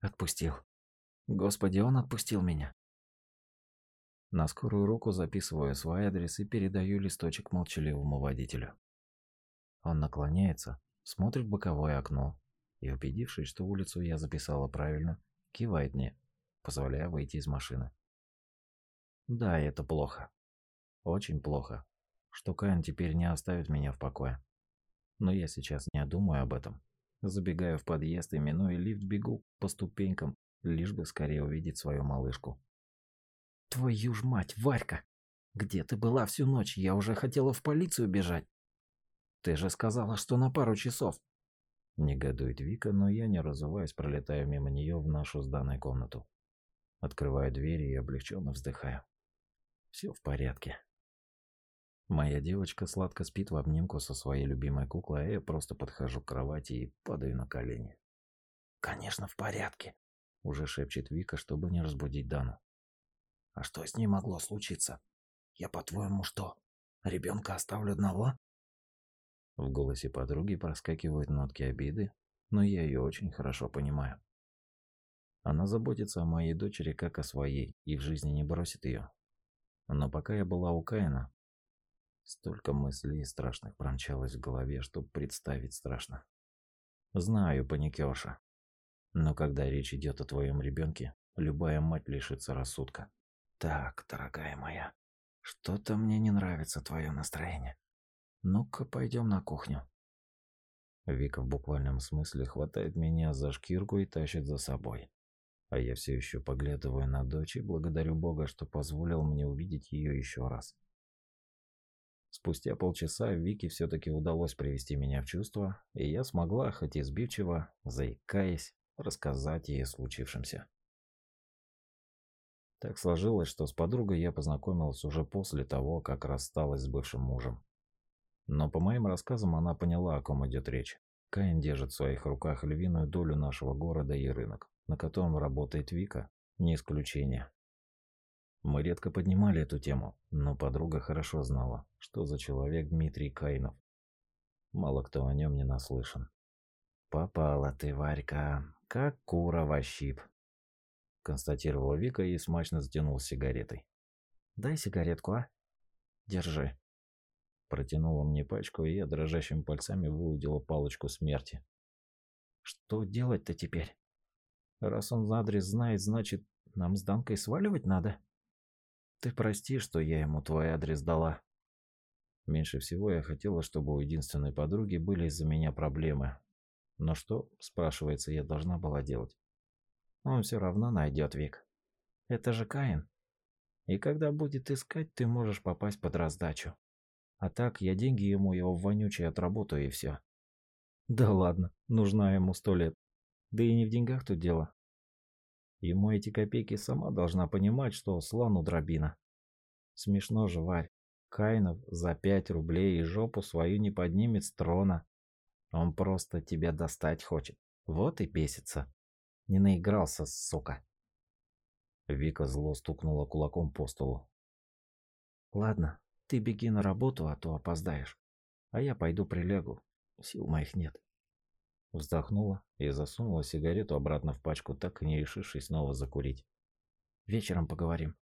Отпустил. Господи, он отпустил меня. На скорую руку записываю свой адрес и передаю листочек молчаливому водителю. Он наклоняется, смотрит в боковое окно и, убедившись, что улицу я записала правильно, кивает мне, позволяя выйти из машины. Да, это плохо. Очень плохо, что Каин теперь не оставит меня в покое. Но я сейчас не думаю об этом. Забегаю в подъезд и, минуя лифт, бегу по ступенькам, лишь бы скорее увидеть свою малышку. Твою ж мать, Варька! Где ты была всю ночь? Я уже хотела в полицию бежать. Ты же сказала, что на пару часов. Негодует Вика, но я не разуваясь, пролетаю мимо нее в нашу сданную комнату. Открываю дверь и облегченно вздыхаю. Все в порядке. Моя девочка сладко спит в обнимку со своей любимой куклой, а я просто подхожу к кровати и падаю на колени. «Конечно, в порядке», — уже шепчет Вика, чтобы не разбудить Дану. А что с ней могло случиться? Я, по-твоему, что, ребенка оставлю одного? В голосе подруги проскакивают нотки обиды, но я ее очень хорошо понимаю. Она заботится о моей дочери как о своей и в жизни не бросит ее. Но пока я была у Каина, столько мыслей страшных промчалось в голове, что представить страшно. Знаю, паникерша. Но когда речь идет о твоем ребенке, любая мать лишится рассудка. Так, дорогая моя, что-то мне не нравится твое настроение. Ну-ка, пойдем на кухню. Вика в буквальном смысле хватает меня за шкирку и тащит за собой. А я все еще поглядываю на дочь и благодарю Бога, что позволил мне увидеть ее еще раз. Спустя полчаса Вике все-таки удалось привести меня в чувство, и я смогла, хоть и сбивчиво, заикаясь, рассказать ей о случившемся. Так сложилось, что с подругой я познакомилась уже после того, как рассталась с бывшим мужем. Но по моим рассказам она поняла, о ком идет речь. Каин держит в своих руках львиную долю нашего города и рынок, на котором работает Вика, не исключение. Мы редко поднимали эту тему, но подруга хорошо знала, что за человек Дмитрий Каинов. Мало кто о нем не наслышан. «Попала ты, Варька, как кура во щип», констатировала Вика и смачно затянул сигаретой. «Дай сигаретку, а? Держи». Протянула мне пачку, и я дрожащими пальцами выудила палочку смерти. «Что делать-то теперь? Раз он адрес знает, значит, нам с Данкой сваливать надо? Ты прости, что я ему твой адрес дала». Меньше всего я хотела, чтобы у единственной подруги были из-за меня проблемы. Но что, спрашивается, я должна была делать? Он все равно найдет Вик. Это же Каин. И когда будет искать, ты можешь попасть под раздачу. А так я деньги ему его вонючие отработаю и все. Да ладно, нужна ему сто лет. Да и не в деньгах тут дело. Ему эти копейки сама должна понимать, что слону дробина. Смешно же, Варь. Каинов за пять рублей и жопу свою не поднимет с трона. Он просто тебя достать хочет. Вот и бесится. Не наигрался, сука. Вика зло стукнула кулаком по столу. Ладно, ты беги на работу, а то опоздаешь. А я пойду прилегу. Сил моих нет. Вздохнула и засунула сигарету обратно в пачку, так и не решившись снова закурить. Вечером поговорим.